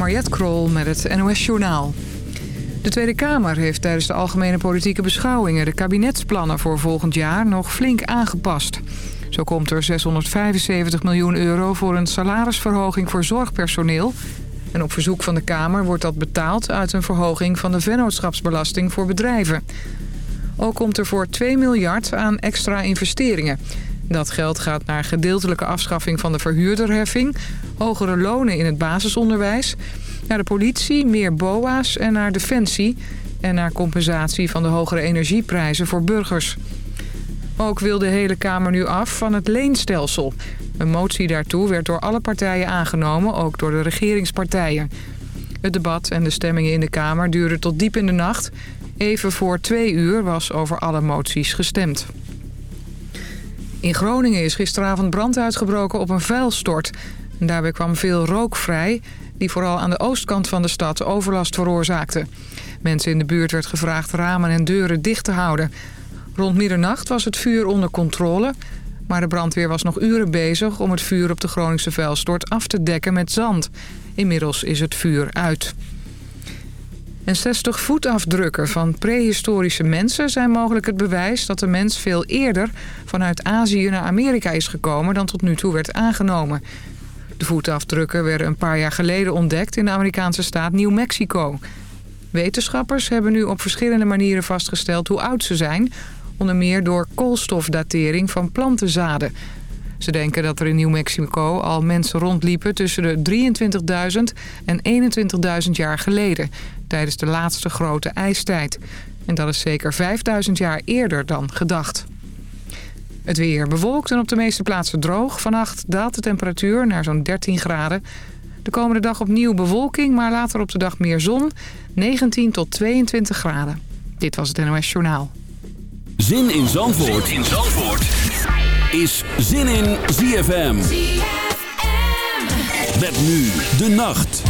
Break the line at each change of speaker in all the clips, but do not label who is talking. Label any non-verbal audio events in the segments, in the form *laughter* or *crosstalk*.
Mariette Krol met het NOS Journaal. De Tweede Kamer heeft tijdens de algemene politieke beschouwingen... de kabinetsplannen voor volgend jaar nog flink aangepast. Zo komt er 675 miljoen euro voor een salarisverhoging voor zorgpersoneel... En op verzoek van de Kamer wordt dat betaald uit een verhoging van de vennootschapsbelasting voor bedrijven. Ook komt er voor 2 miljard aan extra investeringen. Dat geld gaat naar gedeeltelijke afschaffing van de verhuurderheffing... hogere lonen in het basisonderwijs... naar de politie, meer BOA's en naar defensie... en naar compensatie van de hogere energieprijzen voor burgers. Ook wil de hele Kamer nu af van het leenstelsel. Een motie daartoe werd door alle partijen aangenomen, ook door de regeringspartijen. Het debat en de stemmingen in de Kamer duurden tot diep in de nacht. Even voor twee uur was over alle moties gestemd. In Groningen is gisteravond brand uitgebroken op een vuilstort. Daarbij kwam veel rook vrij, die vooral aan de oostkant van de stad overlast veroorzaakte. Mensen in de buurt werd gevraagd ramen en deuren dicht te houden. Rond middernacht was het vuur onder controle... maar de brandweer was nog uren bezig om het vuur op de Groningse vuilstort af te dekken met zand. Inmiddels is het vuur uit. En 60 voetafdrukken van prehistorische mensen zijn mogelijk het bewijs dat de mens veel eerder vanuit Azië naar Amerika is gekomen dan tot nu toe werd aangenomen. De voetafdrukken werden een paar jaar geleden ontdekt in de Amerikaanse staat New Mexico. Wetenschappers hebben nu op verschillende manieren vastgesteld hoe oud ze zijn, onder meer door koolstofdatering van plantenzaden. Ze denken dat er in New Mexico al mensen rondliepen tussen de 23.000 en 21.000 jaar geleden, tijdens de laatste grote ijstijd. En dat is zeker 5000 jaar eerder dan gedacht. Het weer bewolkt en op de meeste plaatsen droog. Vannacht daalt de temperatuur naar zo'n 13 graden. De komende dag opnieuw bewolking, maar later op de dag meer zon. 19 tot 22 graden. Dit was het NOS Journaal.
Zin in Zandvoort, zin in Zandvoort. is Zin in ZFM. ZFM. Met nu de nacht.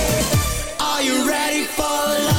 you ready for love?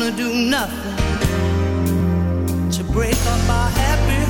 gonna do nothing to break up our happy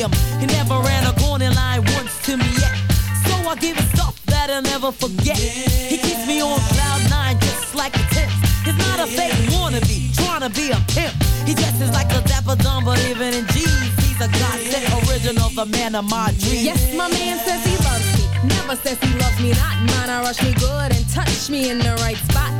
Him. He never ran a corner line once to me yet. So I give him stuff that I'll never forget. He keeps me on cloud nine just like a tip. He's not a fake wannabe, trying to be a pimp. He dresses like a dapper dumb, but even in jeans, he's a godsend original, the man of my dreams.
Yes, my man says he loves me. Never says he loves me not. Mine, I rush me good and touch me in the right spot.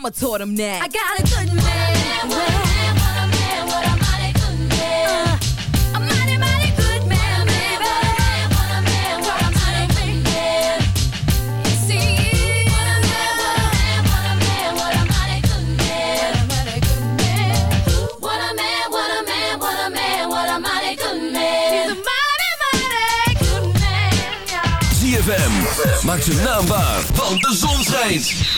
mama taught him that.
I got a good man. man, what a man, what a man, what a mighty good man.
Maak zijn naam want de zon schijnt.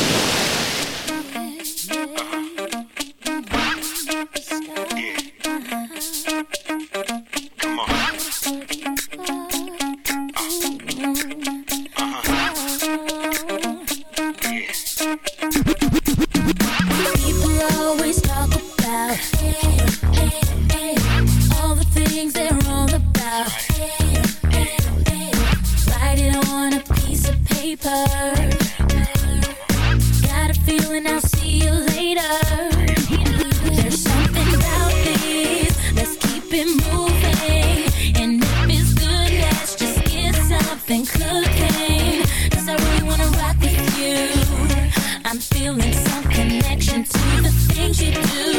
I'm feeling some connection to the things you
do.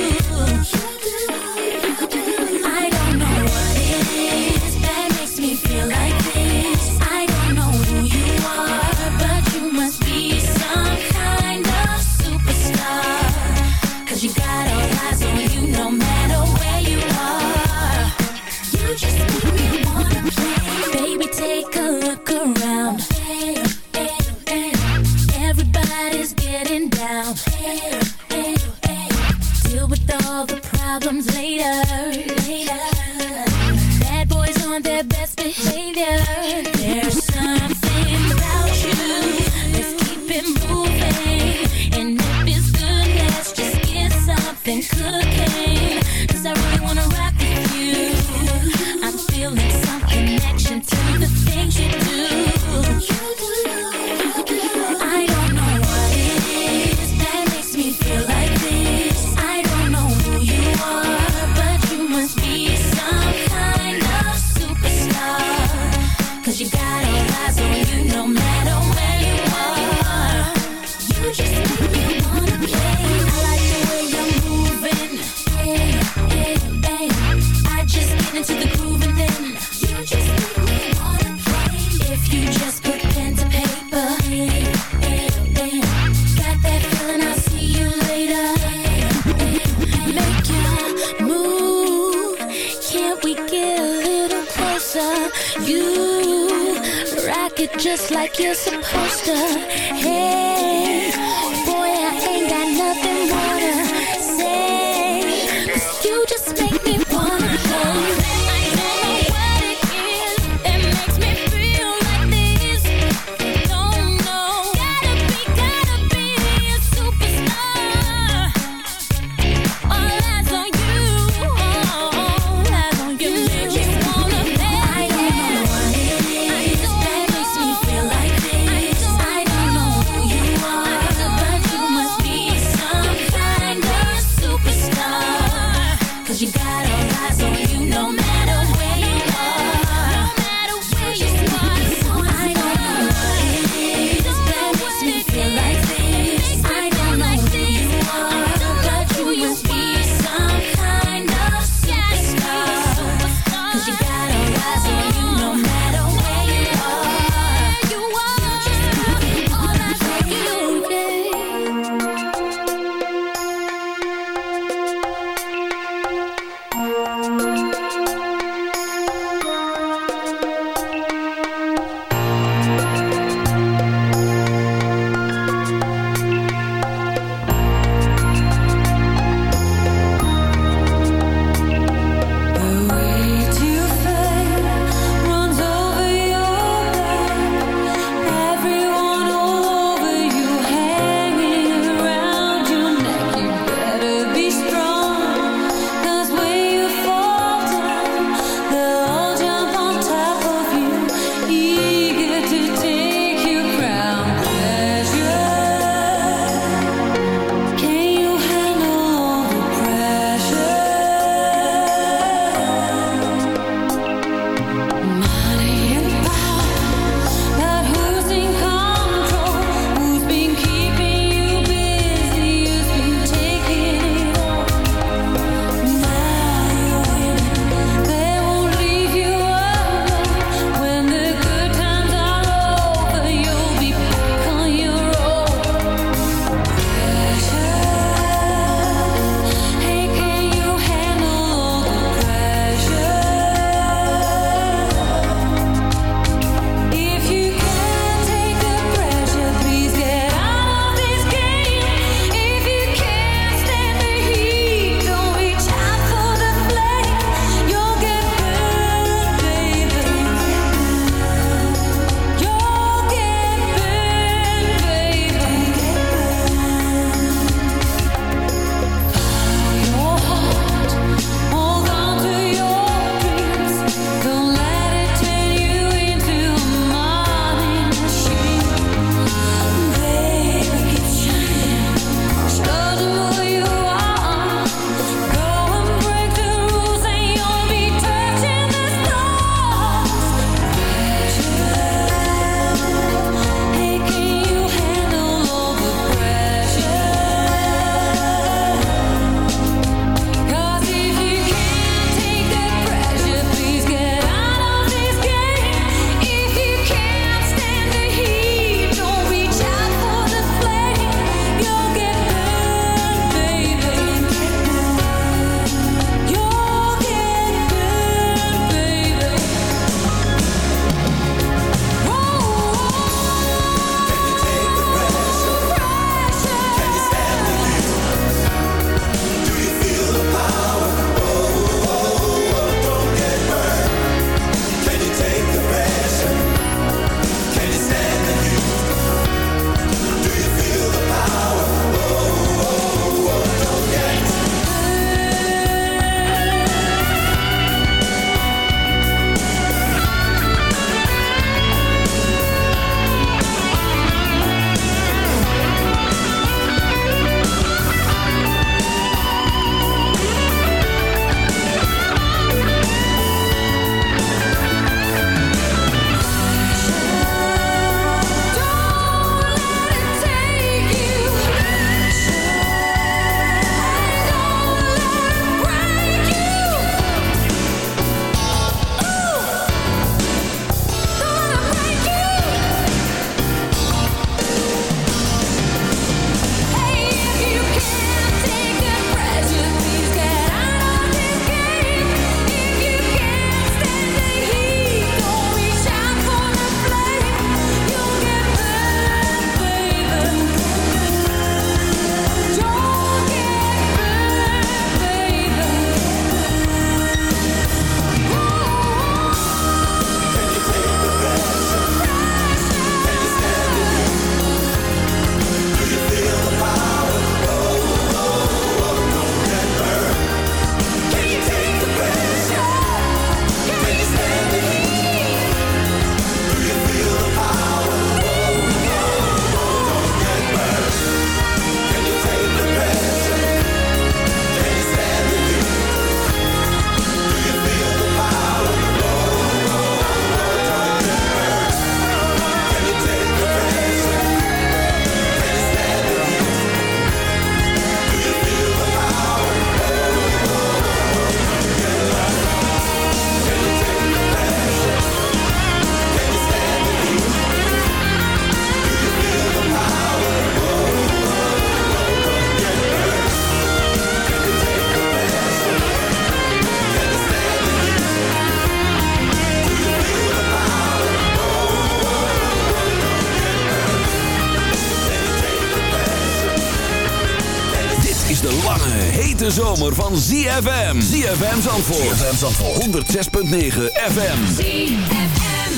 ZFM. ZFM Zandvoort. ZFM Zandvoort. 106.9 FM.
ZFM.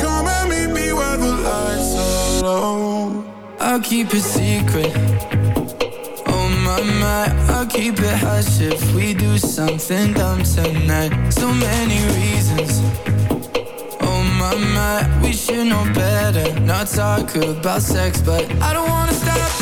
Come and meet me where the lights are low. I'll keep it secret. Oh my my, I'll keep it hush if we do something dumb tonight. So many reasons. Oh my my, we should know better. Not talk about sex, but I don't wanna stop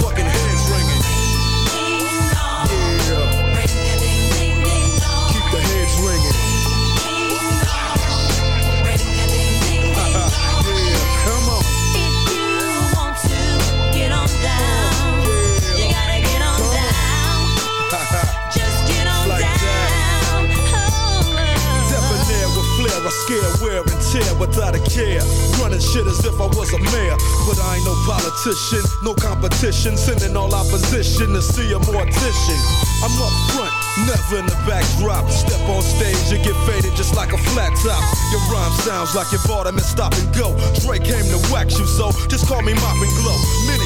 politician, no competition. Sending all opposition to see a mortician. I'm up front, never in the backdrop. Step on stage, you get faded just like a flat top. Your rhyme sounds like you bought them and stop and go. Drake came to wax you, so just call me Mop and Glow. Many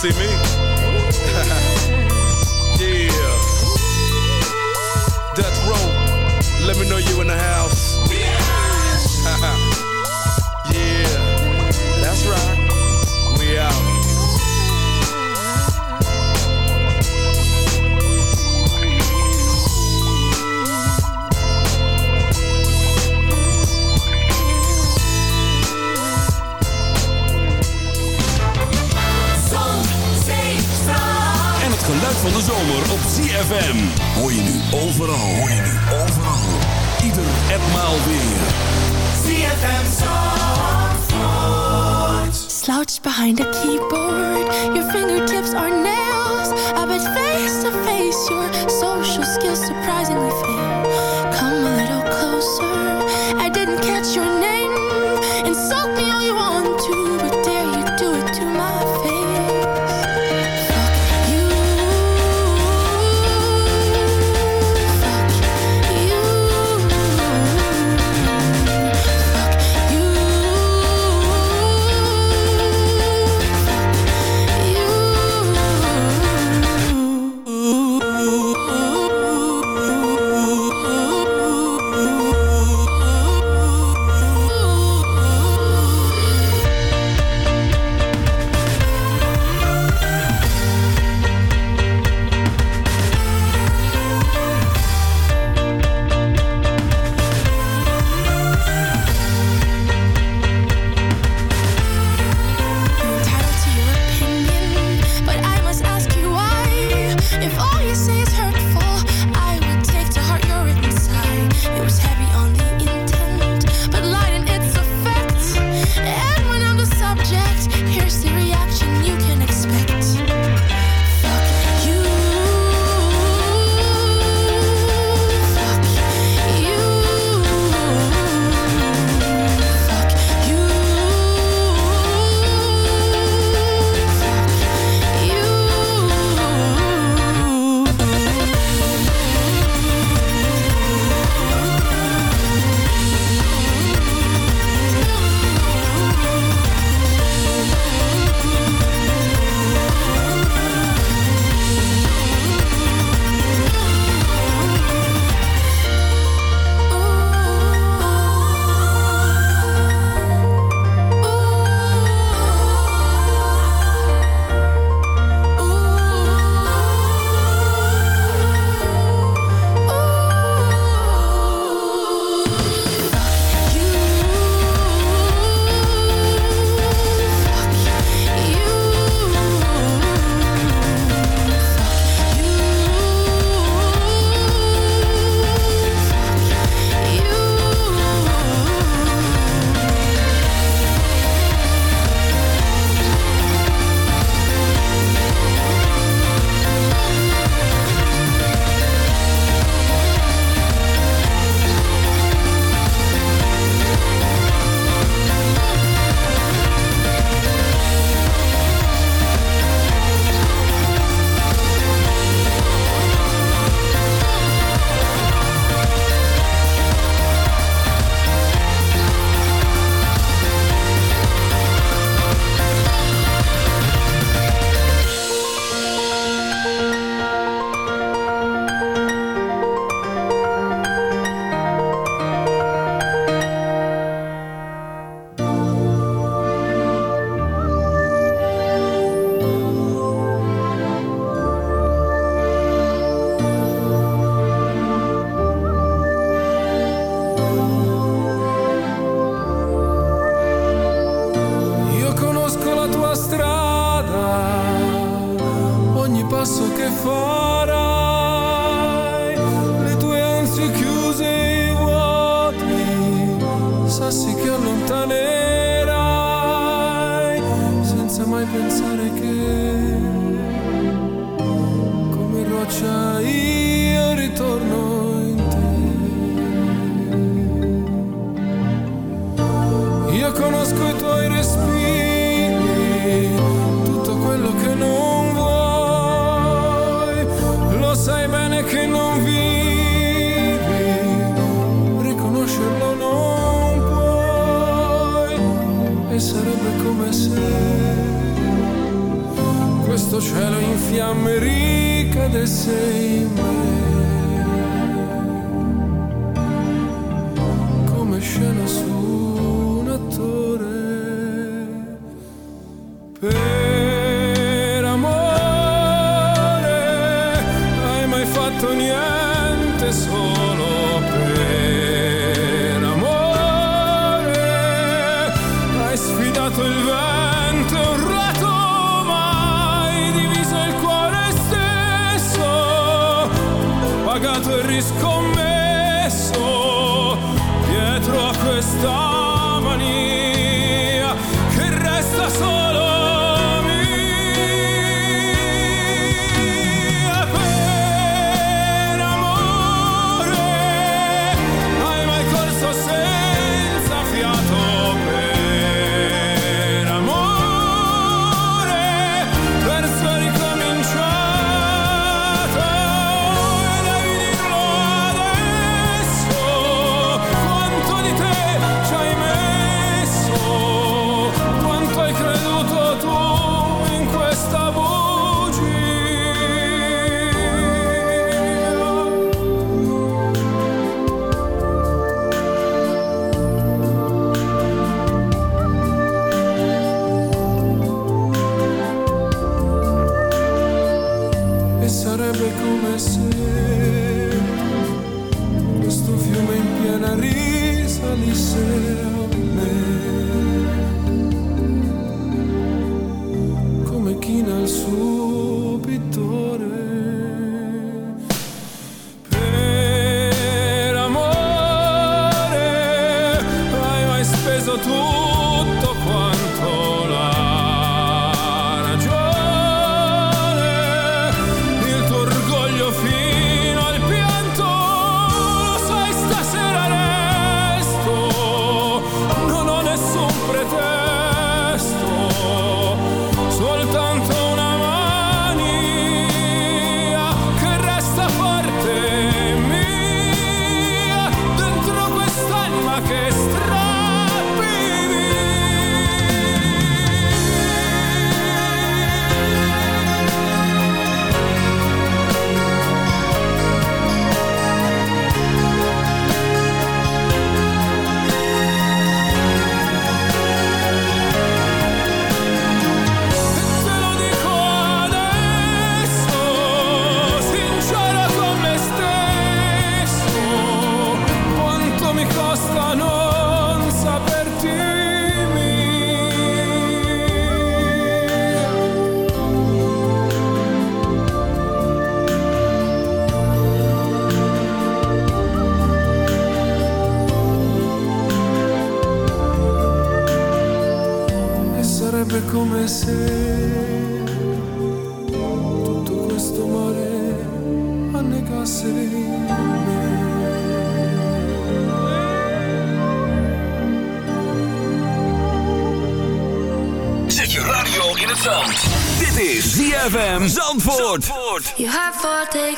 see me. *laughs*
nu overal.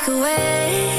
For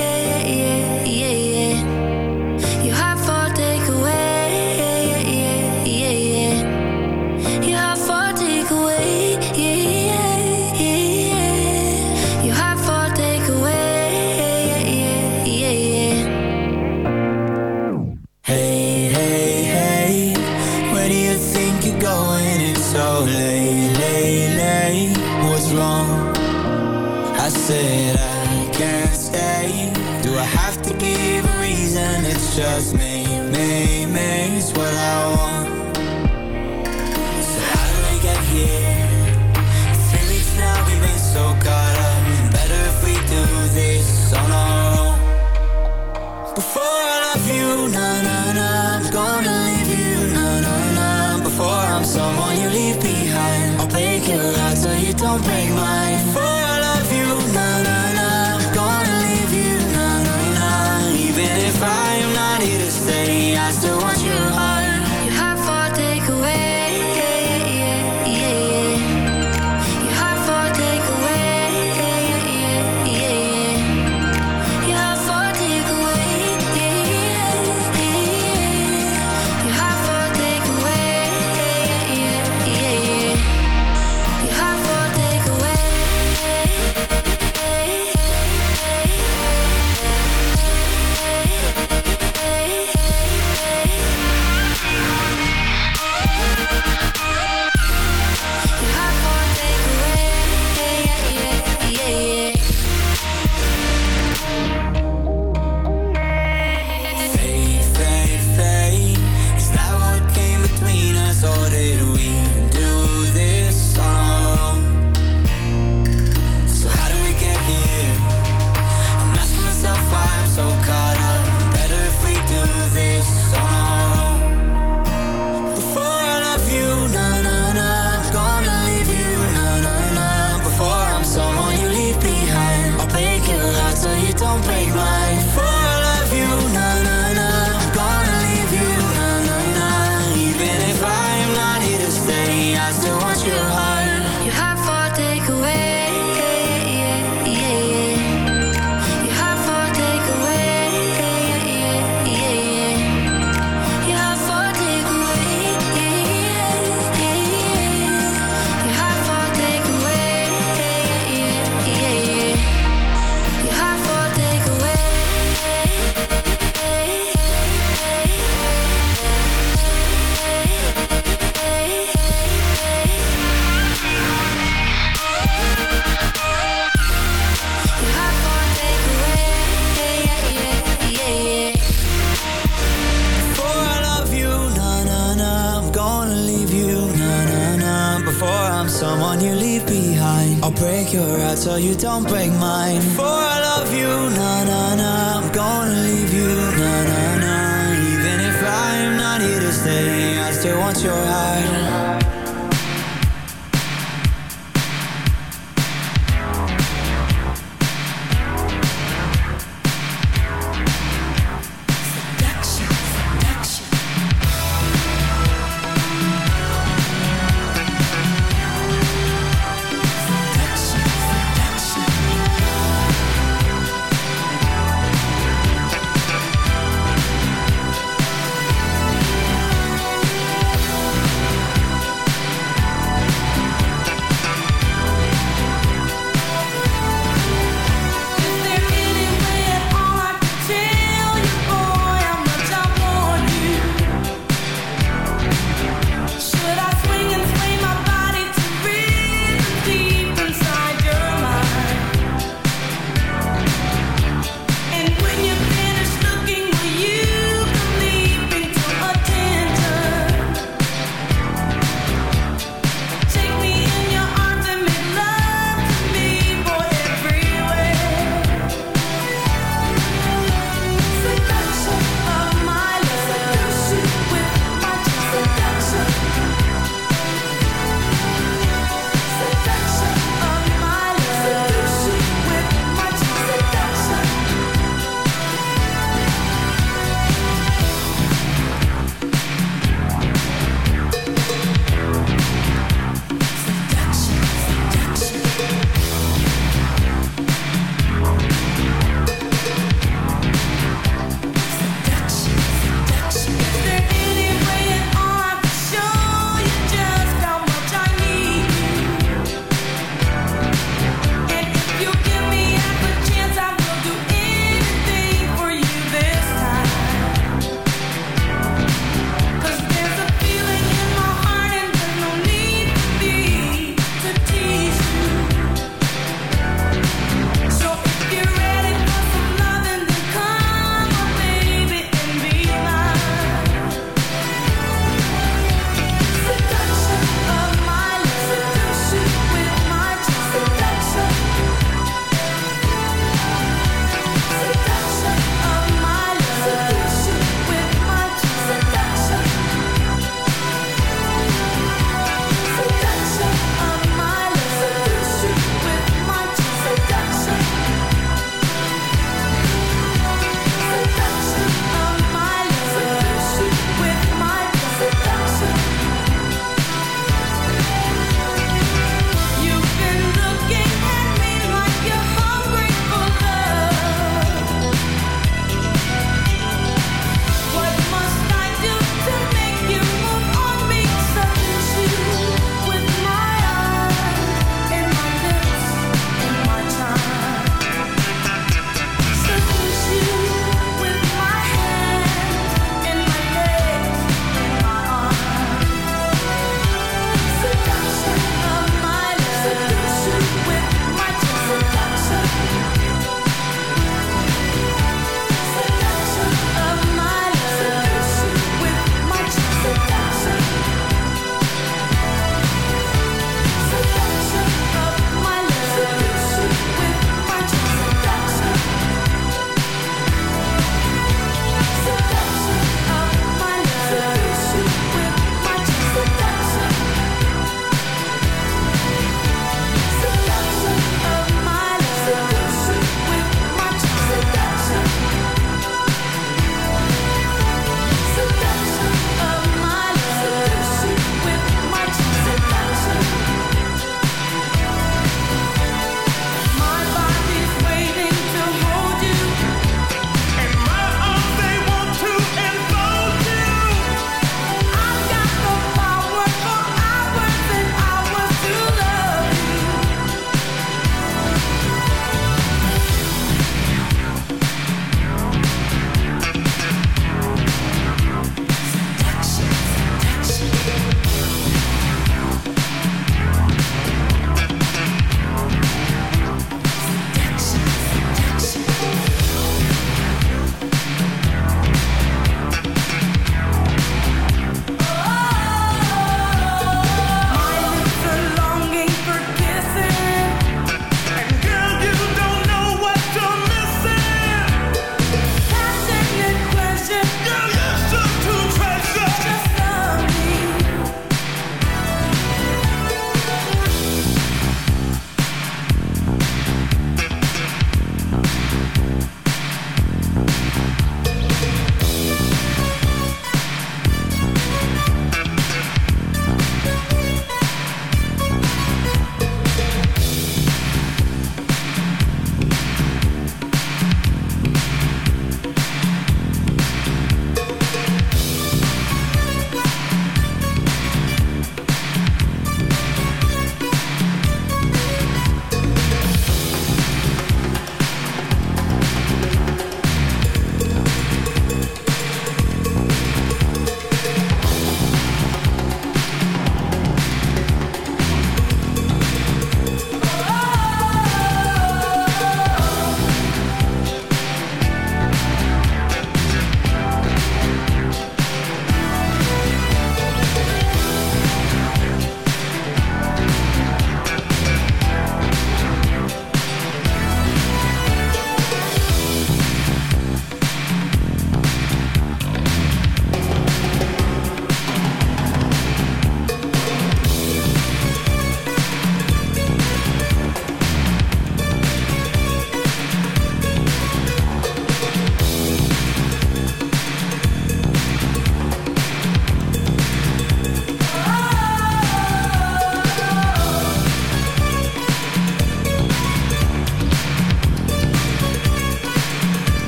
your heart so you don't break mine.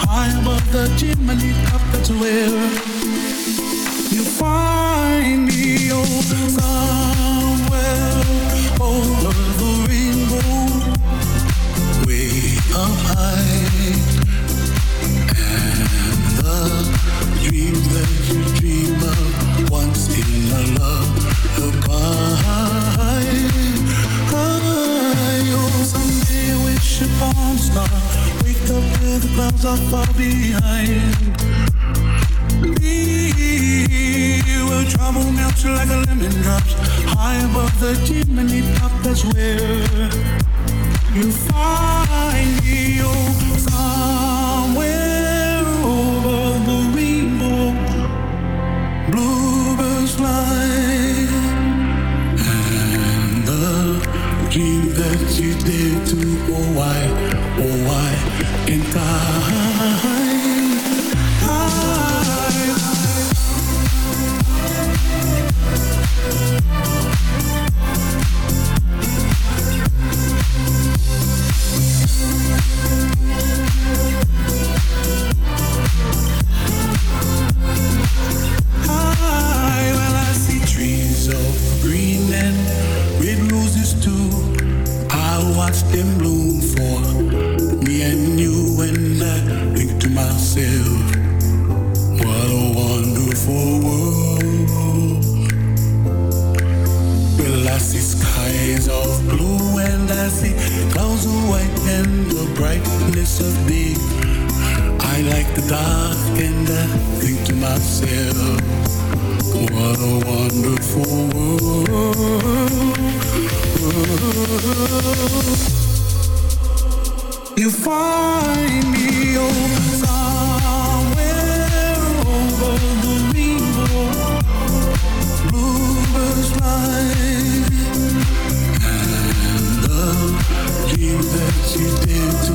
High above the chimney top That's where you find me Oh, somewhere over the rainbow. Way up high. And the dreams that you the far behind. We will trouble melts like a lemon drops High above the chimney top That's where you find me Oh, somewhere over the rainbow. Bluebirds fly. And the dream that you did to oh why, oh why can't I? You find me oh, somewhere over the rainbow. Bluebirds fly, and the dream that you did to